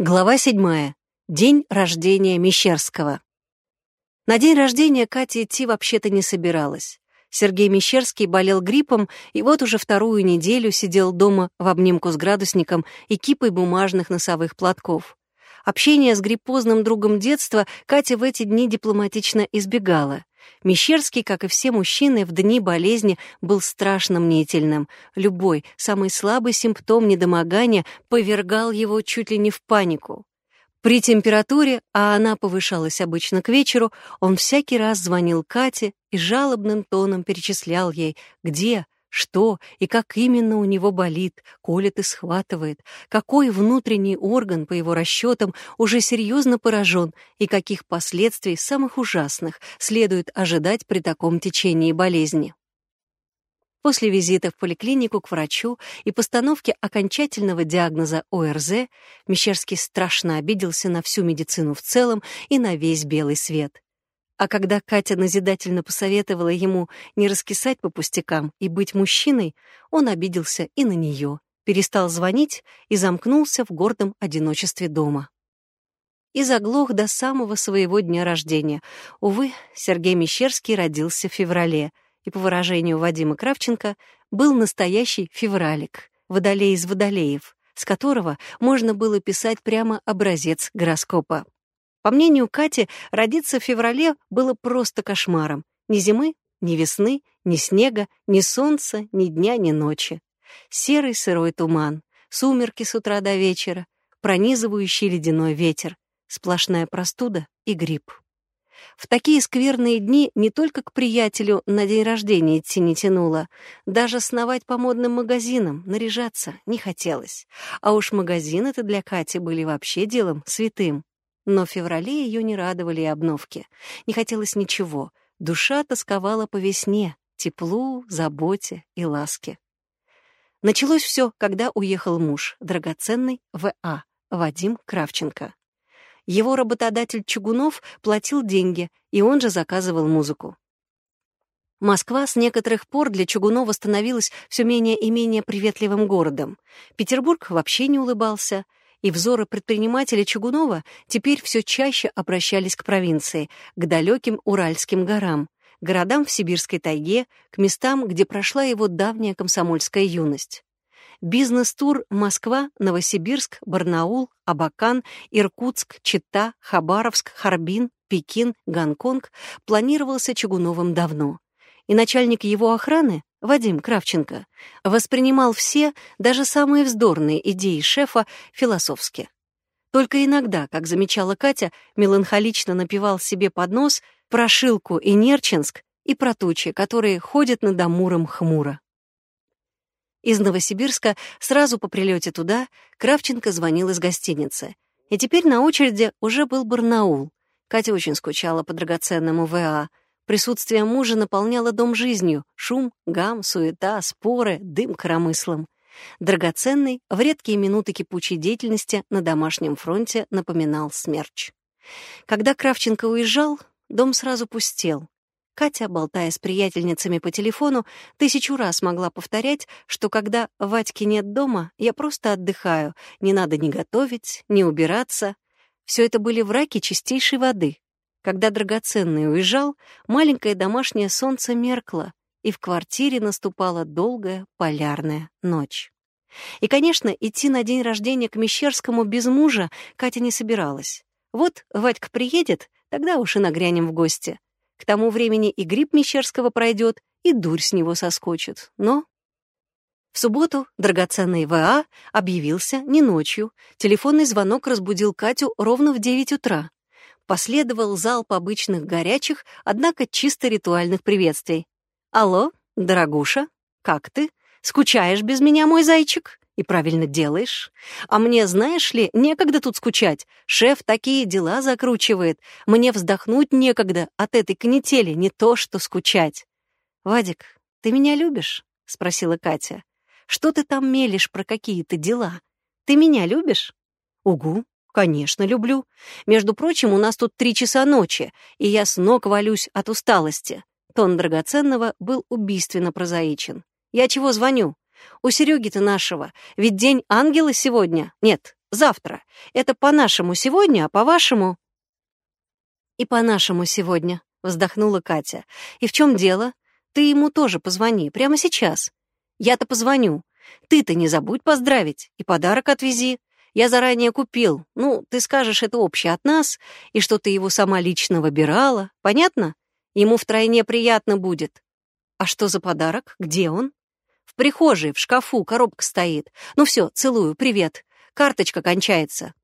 Глава седьмая. День рождения Мещерского. На день рождения Катя идти вообще-то не собиралась. Сергей Мещерский болел гриппом и вот уже вторую неделю сидел дома в обнимку с градусником и кипой бумажных носовых платков. Общение с гриппозным другом детства Катя в эти дни дипломатично избегала. Мещерский, как и все мужчины, в дни болезни был страшно мнительным. Любой, самый слабый симптом недомогания повергал его чуть ли не в панику. При температуре, а она повышалась обычно к вечеру, он всякий раз звонил Кате и жалобным тоном перечислял ей, где, что и как именно у него болит, колет и схватывает, какой внутренний орган, по его расчетам, уже серьезно поражен и каких последствий самых ужасных следует ожидать при таком течении болезни. После визита в поликлинику к врачу и постановки окончательного диагноза ОРЗ Мещерский страшно обиделся на всю медицину в целом и на весь белый свет. А когда Катя назидательно посоветовала ему не раскисать по пустякам и быть мужчиной, он обиделся и на нее, перестал звонить и замкнулся в гордом одиночестве дома. И заглох до самого своего дня рождения. Увы, Сергей Мещерский родился в феврале, и, по выражению Вадима Кравченко, был настоящий февралик, водолей из водолеев, с которого можно было писать прямо образец гороскопа. По мнению Кати, родиться в феврале было просто кошмаром. Ни зимы, ни весны, ни снега, ни солнца, ни дня, ни ночи. Серый сырой туман, сумерки с утра до вечера, пронизывающий ледяной ветер, сплошная простуда и грипп. В такие скверные дни не только к приятелю на день рождения идти не тянуло, даже сновать по модным магазинам, наряжаться не хотелось. А уж магазины-то для Кати были вообще делом святым. Но в феврале ее не радовали и обновки. Не хотелось ничего. Душа тосковала по весне, теплу, заботе и ласке. Началось все, когда уехал муж, драгоценный В.А., Вадим Кравченко. Его работодатель Чугунов платил деньги, и он же заказывал музыку. Москва с некоторых пор для Чугунова становилась все менее и менее приветливым городом. Петербург вообще не улыбался — и взоры предпринимателя Чугунова теперь все чаще обращались к провинции, к далеким Уральским горам, городам в сибирской тайге, к местам, где прошла его давняя комсомольская юность. Бизнес-тур Москва, Новосибирск, Барнаул, Абакан, Иркутск, Чита, Хабаровск, Харбин, Пекин, Гонконг планировался Чугуновым давно. И начальник его охраны, Вадим Кравченко, воспринимал все, даже самые вздорные идеи шефа философски. Только иногда, как замечала Катя, меланхолично напевал себе под нос про Шилку и Нерчинск и про тучи, которые ходят над Амуром хмуро. Из Новосибирска сразу по прилете туда Кравченко звонил из гостиницы. И теперь на очереди уже был Барнаул. Катя очень скучала по драгоценному ВА — Присутствие мужа наполняло дом жизнью. Шум, гам, суета, споры, дым коромыслом. Драгоценный, в редкие минуты кипучей деятельности на домашнем фронте напоминал смерч. Когда Кравченко уезжал, дом сразу пустел. Катя, болтая с приятельницами по телефону, тысячу раз могла повторять, что когда Вадьки нет дома, я просто отдыхаю, не надо ни готовить, ни убираться. Все это были враки чистейшей воды, когда драгоценный уезжал, маленькое домашнее солнце меркло, и в квартире наступала долгая полярная ночь. И, конечно, идти на день рождения к Мещерскому без мужа Катя не собиралась. Вот Вадька приедет, тогда уж и нагрянем в гости. К тому времени и грипп Мещерского пройдет, и дурь с него соскочит. Но в субботу драгоценный ВА объявился не ночью. Телефонный звонок разбудил Катю ровно в 9 утра последовал залп обычных горячих, однако чисто ритуальных приветствий. «Алло, дорогуша, как ты? Скучаешь без меня, мой зайчик?» И правильно делаешь. А мне, знаешь ли, некогда тут скучать. Шеф такие дела закручивает. Мне вздохнуть некогда от этой канители, не то что скучать. «Вадик, ты меня любишь?» — спросила Катя. «Что ты там мелешь про какие-то дела? Ты меня любишь?» «Угу», «Конечно, люблю. Между прочим, у нас тут три часа ночи, и я с ног валюсь от усталости». Тон драгоценного был убийственно прозаичен. «Я чего звоню? У Сереги-то нашего. Ведь день ангела сегодня. Нет, завтра. Это по-нашему сегодня, а по-вашему...» «И по-нашему сегодня», — вздохнула Катя. «И в чем дело? Ты ему тоже позвони, прямо сейчас. Я-то позвоню. Ты-то не забудь поздравить и подарок отвези. Я заранее купил. Ну, ты скажешь, это общее от нас, и что ты его сама лично выбирала. Понятно? Ему втройне приятно будет. А что за подарок? Где он? В прихожей, в шкафу, коробка стоит. Ну все, целую, привет. Карточка кончается.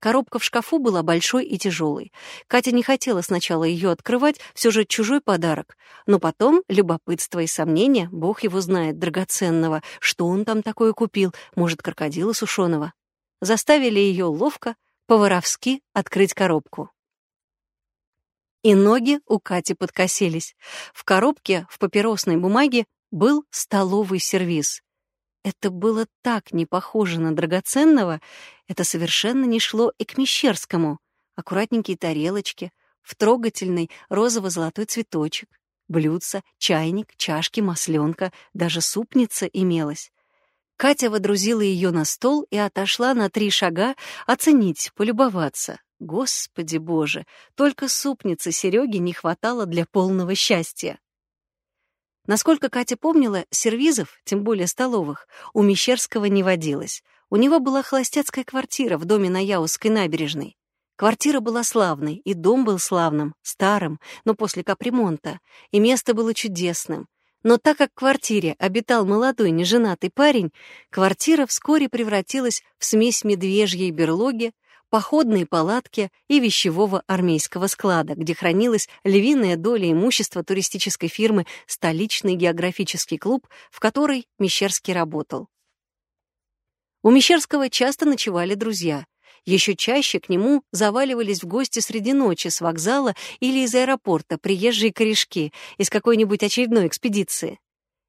Коробка в шкафу была большой и тяжелой. Катя не хотела сначала ее открывать, все же чужой подарок. Но потом любопытство и сомнения, бог его знает, драгоценного, что он там такое купил, может, крокодила сушеного. Заставили ее ловко, по-воровски открыть коробку. И ноги у Кати подкосились. В коробке в папиросной бумаге был столовый сервиз. Это было так не похоже на драгоценного, это совершенно не шло и к Мещерскому. Аккуратненькие тарелочки, в трогательный розово-золотой цветочек, блюдца, чайник, чашки, масленка, даже супница имелась. Катя водрузила ее на стол и отошла на три шага оценить, полюбоваться. Господи боже, только супницы Сереги не хватало для полного счастья. Насколько Катя помнила, сервизов, тем более столовых, у Мещерского не водилось. У него была холостяцкая квартира в доме на Яузской набережной. Квартира была славной, и дом был славным, старым, но после капремонта, и место было чудесным. Но так как в квартире обитал молодой неженатый парень, квартира вскоре превратилась в смесь медвежьей берлоги, походные палатки и вещевого армейского склада, где хранилась львиная доля имущества туристической фирмы «Столичный географический клуб», в которой Мещерский работал. У Мещерского часто ночевали друзья. Еще чаще к нему заваливались в гости среди ночи с вокзала или из аэропорта приезжие корешки из какой-нибудь очередной экспедиции.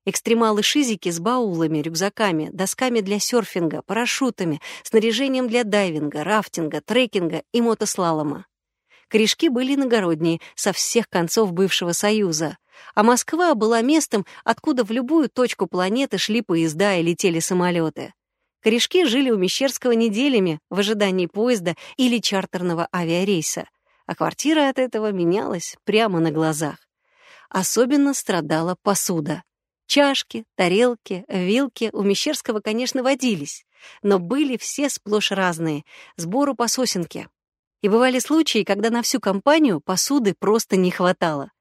Экстремалы-шизики с баулами, рюкзаками, досками для серфинга, парашютами, снаряжением для дайвинга, рафтинга, трекинга и мотослалома. Корешки были иногородние, со всех концов бывшего Союза. А Москва была местом, откуда в любую точку планеты шли поезда и летели самолеты. Корешки жили у Мещерского неделями в ожидании поезда или чартерного авиарейса, а квартира от этого менялась прямо на глазах. Особенно страдала посуда. Чашки, тарелки, вилки у Мещерского, конечно, водились, но были все сплошь разные, сбору по сосенке. И бывали случаи, когда на всю компанию посуды просто не хватало.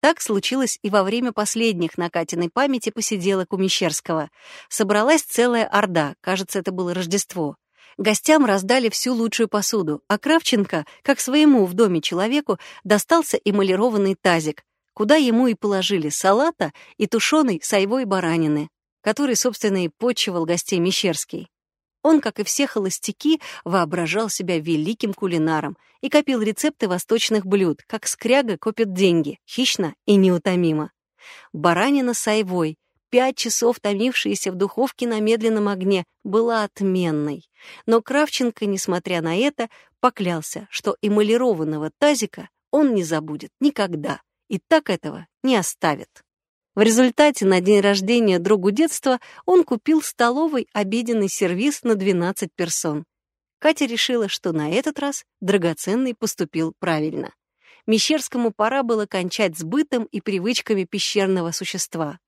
Так случилось и во время последних на Катиной памяти посиделок у Мещерского. Собралась целая орда, кажется, это было Рождество. Гостям раздали всю лучшую посуду, а Кравченко, как своему в доме человеку, достался эмалированный тазик, куда ему и положили салата и тушеной сайвой баранины, который, собственно, и почивал гостей Мещерский. Он, как и все холостяки, воображал себя великим кулинаром и копил рецепты восточных блюд, как скряга копит деньги, хищно и неутомимо. Баранина с пять часов томившаяся в духовке на медленном огне, была отменной. Но Кравченко, несмотря на это, поклялся, что эмалированного тазика он не забудет никогда и так этого не оставит. В результате на день рождения другу детства он купил столовый обеденный сервиз на 12 персон. Катя решила, что на этот раз драгоценный поступил правильно. Мещерскому пора было кончать с бытом и привычками пещерного существа.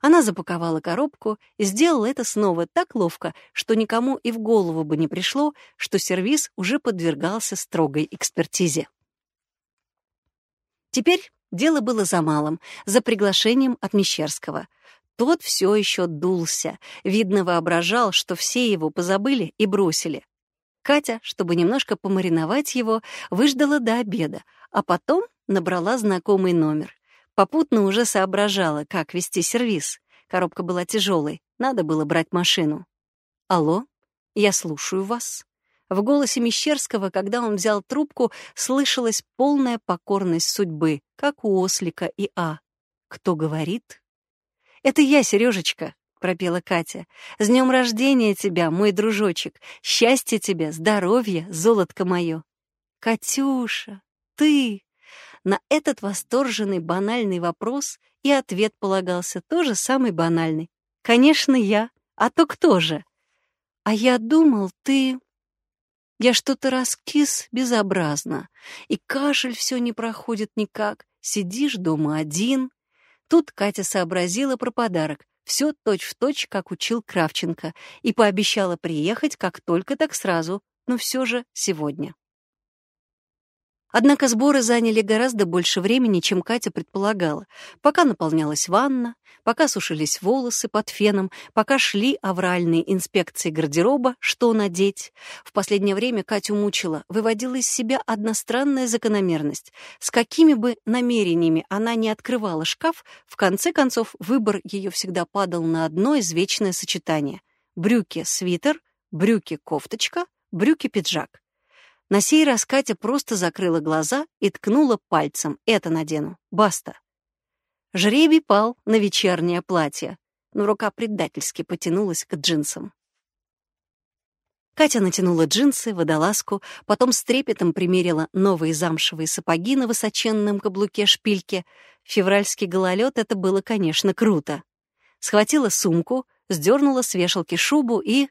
Она запаковала коробку и сделала это снова так ловко, что никому и в голову бы не пришло, что сервиз уже подвергался строгой экспертизе. Теперь Дело было за малым, за приглашением от Мещерского. Тот все еще дулся, видно, воображал, что все его позабыли и бросили. Катя, чтобы немножко помариновать его, выждала до обеда, а потом набрала знакомый номер. Попутно уже соображала, как вести сервис. Коробка была тяжелой, надо было брать машину. «Алло, я слушаю вас». В голосе Мещерского, когда он взял трубку, слышалась полная покорность судьбы, как у ослика и А. «Кто говорит?» «Это я, Сережечка», — пропела Катя. «С днем рождения тебя, мой дружочек! Счастья тебе, здоровья, золотко мое!» «Катюша, ты!» На этот восторженный банальный вопрос и ответ полагался тоже самый банальный. «Конечно, я. А то кто же?» «А я думал, ты...» Я что-то раскис безобразно, и кашель все не проходит никак. Сидишь дома один. Тут Катя сообразила про подарок. Все точь-в-точь, как учил Кравченко, и пообещала приехать как только так сразу, но все же сегодня. Однако сборы заняли гораздо больше времени, чем Катя предполагала. Пока наполнялась ванна, пока сушились волосы под феном, пока шли авральные инспекции гардероба, что надеть. В последнее время Катю мучила, выводила из себя одна странная закономерность. С какими бы намерениями она не открывала шкаф, в конце концов выбор ее всегда падал на одно извечное сочетание. Брюки-свитер, брюки-кофточка, брюки-пиджак. На сей раз Катя просто закрыла глаза и ткнула пальцем. «Это надену. Баста». Жребий пал на вечернее платье, но рука предательски потянулась к джинсам. Катя натянула джинсы, водолазку, потом с трепетом примерила новые замшевые сапоги на высоченном каблуке шпильке. Февральский гололед — это было, конечно, круто. Схватила сумку, сдернула с вешалки шубу и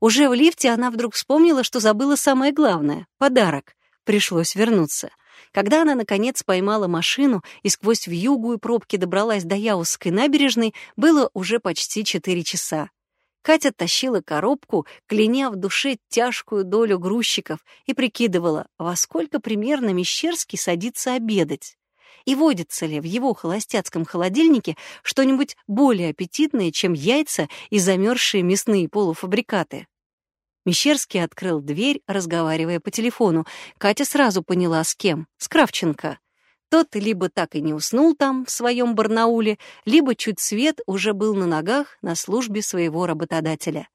уже в лифте она вдруг вспомнила, что забыла самое главное — подарок. Пришлось вернуться. Когда она, наконец, поймала машину и сквозь вьюгу и пробки добралась до Яузской набережной, было уже почти четыре часа. Катя тащила коробку, кляня в душе тяжкую долю грузчиков, и прикидывала, во сколько примерно Мещерский садится обедать. И водится ли в его холостяцком холодильнике что-нибудь более аппетитное, чем яйца и замерзшие мясные полуфабрикаты? Мещерский открыл дверь, разговаривая по телефону. Катя сразу поняла, с кем. С Кравченко. Тот либо так и не уснул там, в своем Барнауле, либо чуть свет уже был на ногах на службе своего работодателя.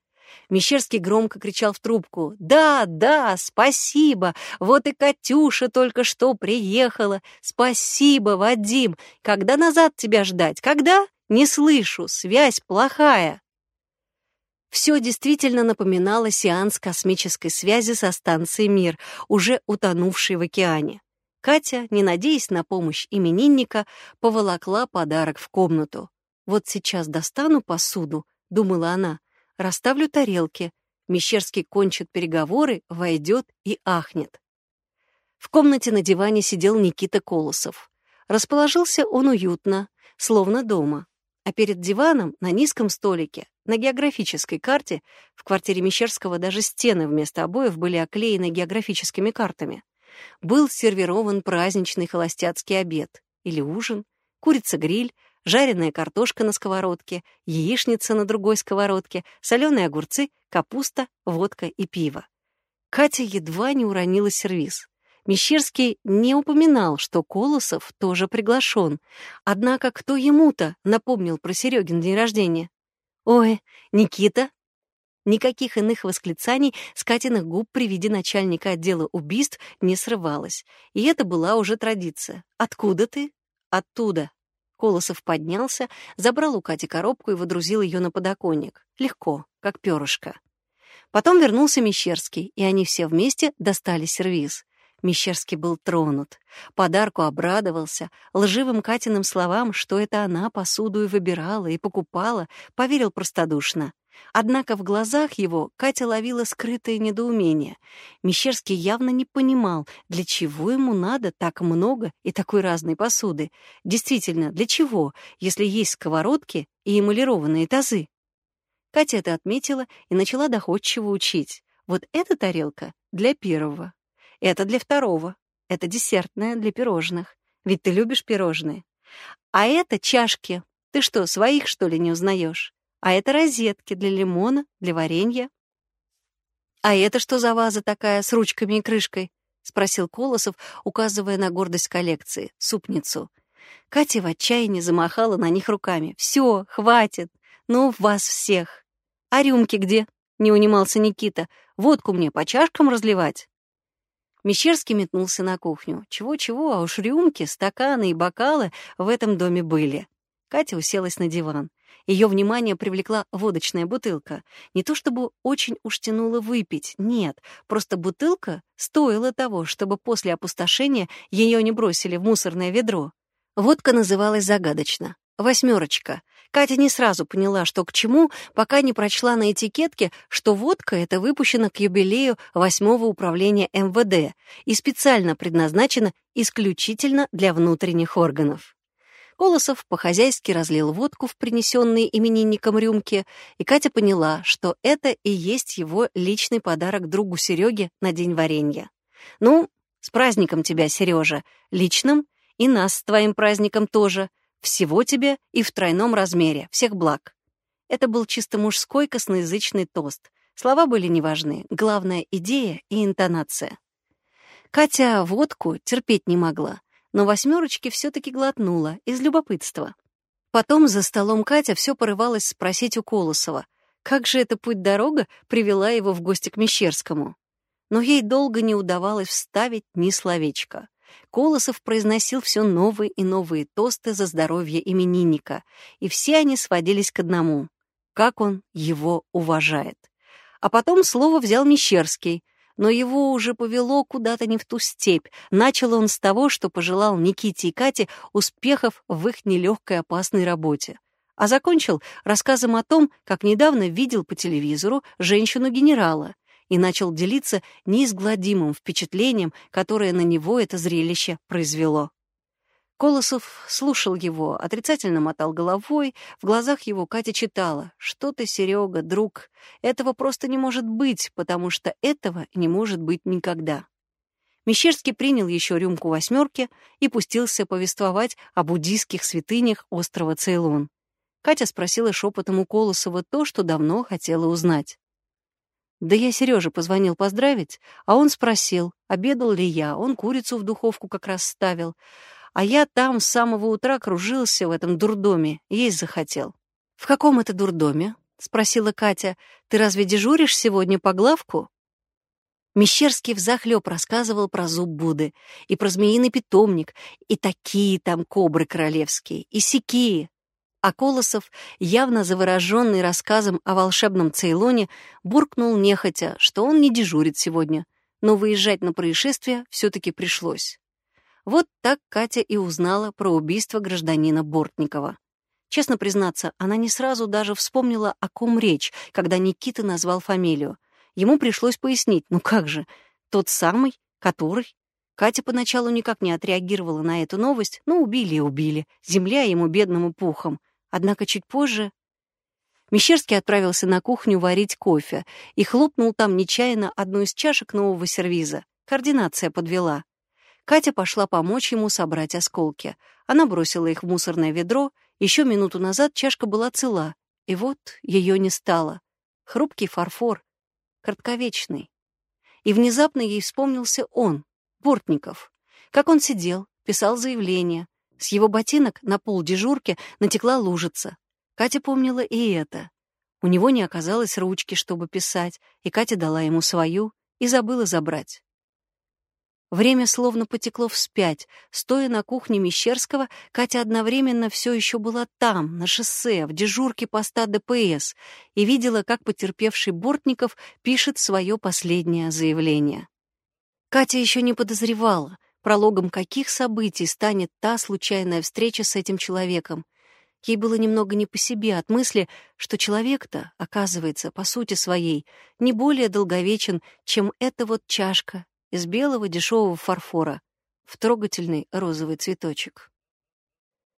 Мещерский громко кричал в трубку. «Да, да, спасибо! Вот и Катюша только что приехала! Спасибо, Вадим! Когда назад тебя ждать? Когда? Не слышу, связь плохая!» Все действительно напоминало сеанс космической связи со станцией «Мир», уже утонувшей в океане. Катя, не надеясь на помощь именинника, поволокла подарок в комнату. «Вот сейчас достану посуду», — думала она, — «расставлю тарелки». Мещерский кончит переговоры, войдет и ахнет. В комнате на диване сидел Никита Колосов. Расположился он уютно, словно дома. А перед диваном на низком столике на географической карте в квартире Мещерского даже стены вместо обоев были оклеены географическими картами. Был сервирован праздничный холостяцкий обед или ужин, курица-гриль, жареная картошка на сковородке, яичница на другой сковородке, соленые огурцы, капуста, водка и пиво. Катя едва не уронила сервиз. Мещерский не упоминал, что Колосов тоже приглашен. Однако кто ему-то напомнил про Серегин день рождения? «Ой, Никита!» Никаких иных восклицаний с Катиных губ при виде начальника отдела убийств не срывалось. И это была уже традиция. «Откуда ты?» «Оттуда». Колосов поднялся, забрал у Кати коробку и водрузил ее на подоконник. Легко, как перышко. Потом вернулся Мещерский, и они все вместе достали сервиз. Мещерский был тронут. Подарку обрадовался, лживым Катиным словам, что это она посуду и выбирала, и покупала, поверил простодушно. Однако в глазах его Катя ловила скрытое недоумение. Мещерский явно не понимал, для чего ему надо так много и такой разной посуды. Действительно, для чего, если есть сковородки и эмалированные тазы? Катя это отметила и начала доходчиво учить. Вот эта тарелка для первого, это для второго. Это десертное для пирожных. Ведь ты любишь пирожные. А это чашки. Ты что, своих, что ли, не узнаешь? А это розетки для лимона, для варенья. А это что за ваза такая с ручками и крышкой? спросил Колосов, указывая на гордость коллекции — супницу. Катя в отчаянии замахала на них руками. «Все, хватит! Ну, вас всех!» «А рюмки где?» — не унимался Никита. «Водку мне по чашкам разливать?» Мещерский метнулся на кухню. Чего-чего, а уж рюмки, стаканы и бокалы в этом доме были. Катя уселась на диван. Ее внимание привлекла водочная бутылка. Не то чтобы очень уж тянуло выпить, нет, просто бутылка стоила того, чтобы после опустошения ее не бросили в мусорное ведро. Водка называлась загадочно Восьмерочка. Катя не сразу поняла, что к чему, пока не прочла на этикетке, что водка эта выпущена к юбилею восьмого управления МВД и специально предназначена исключительно для внутренних органов. Колосов по-хозяйски разлил водку в принесенные именинником рюмки, и Катя поняла, что это и есть его личный подарок другу Сереге на день варенья. «Ну, с праздником тебя, Сережа, личным, и нас с твоим праздником тоже», всего тебе и в тройном размере. Всех благ. Это был чисто мужской косноязычный тост. Слова были неважны. Главная — идея и интонация. Катя водку терпеть не могла, но восьмерочки все-таки глотнула из любопытства. Потом за столом Катя все порывалась спросить у Колосова, как же эта путь-дорога привела его в гости к Мещерскому. Но ей долго не удавалось вставить ни словечка. Колосов произносил все новые и новые тосты за здоровье именинника, и все они сводились к одному — как он его уважает. А потом слово взял Мещерский, но его уже повело куда-то не в ту степь. Начал он с того, что пожелал Никите и Кате успехов в их нелегкой опасной работе. А закончил рассказом о том, как недавно видел по телевизору женщину-генерала, и начал делиться неизгладимым впечатлением, которое на него это зрелище произвело. Колосов слушал его, отрицательно мотал головой, в глазах его Катя читала «Что ты, Серега, друг? Этого просто не может быть, потому что этого не может быть никогда». Мещерский принял еще рюмку восьмерки и пустился повествовать о буддийских святынях острова Цейлон. Катя спросила шепотом у Колосова то, что давно хотела узнать. Да я Сереже позвонил поздравить, а он спросил, обедал ли я. Он курицу в духовку как раз ставил. А я там с самого утра кружился в этом дурдоме, есть захотел. «В каком это дурдоме?» — спросила Катя. «Ты разве дежуришь сегодня по главку?» Мещерский взахлёб рассказывал про зуб Будды и про змеиный питомник, и такие там кобры королевские, и сякие. А Колосов, явно завороженный рассказом о волшебном Цейлоне, буркнул нехотя, что он не дежурит сегодня, но выезжать на происшествие все-таки пришлось. Вот так Катя и узнала про убийство гражданина Бортникова. Честно признаться, она не сразу даже вспомнила, о ком речь, когда Никита назвал фамилию. Ему пришлось пояснить, ну как же, тот самый, который... Катя поначалу никак не отреагировала на эту новость, но убили и убили, земля ему бедному пухом. Однако чуть позже Мещерский отправился на кухню варить кофе и хлопнул там нечаянно одну из чашек нового сервиза. Координация подвела. Катя пошла помочь ему собрать осколки. Она бросила их в мусорное ведро. Еще минуту назад чашка была цела, и вот ее не стало. Хрупкий фарфор, кратковечный. И внезапно ей вспомнился он, Бортников. Как он сидел, писал заявление, с его ботинок на пол дежурки натекла лужица. Катя помнила и это. У него не оказалось ручки, чтобы писать, и Катя дала ему свою и забыла забрать. Время словно потекло вспять. Стоя на кухне Мещерского, Катя одновременно все еще была там, на шоссе, в дежурке поста ДПС, и видела, как потерпевший Бортников пишет свое последнее заявление. Катя еще не подозревала, прологом каких событий станет та случайная встреча с этим человеком. Ей было немного не по себе от мысли, что человек-то, оказывается, по сути своей, не более долговечен, чем эта вот чашка из белого дешевого фарфора в трогательный розовый цветочек.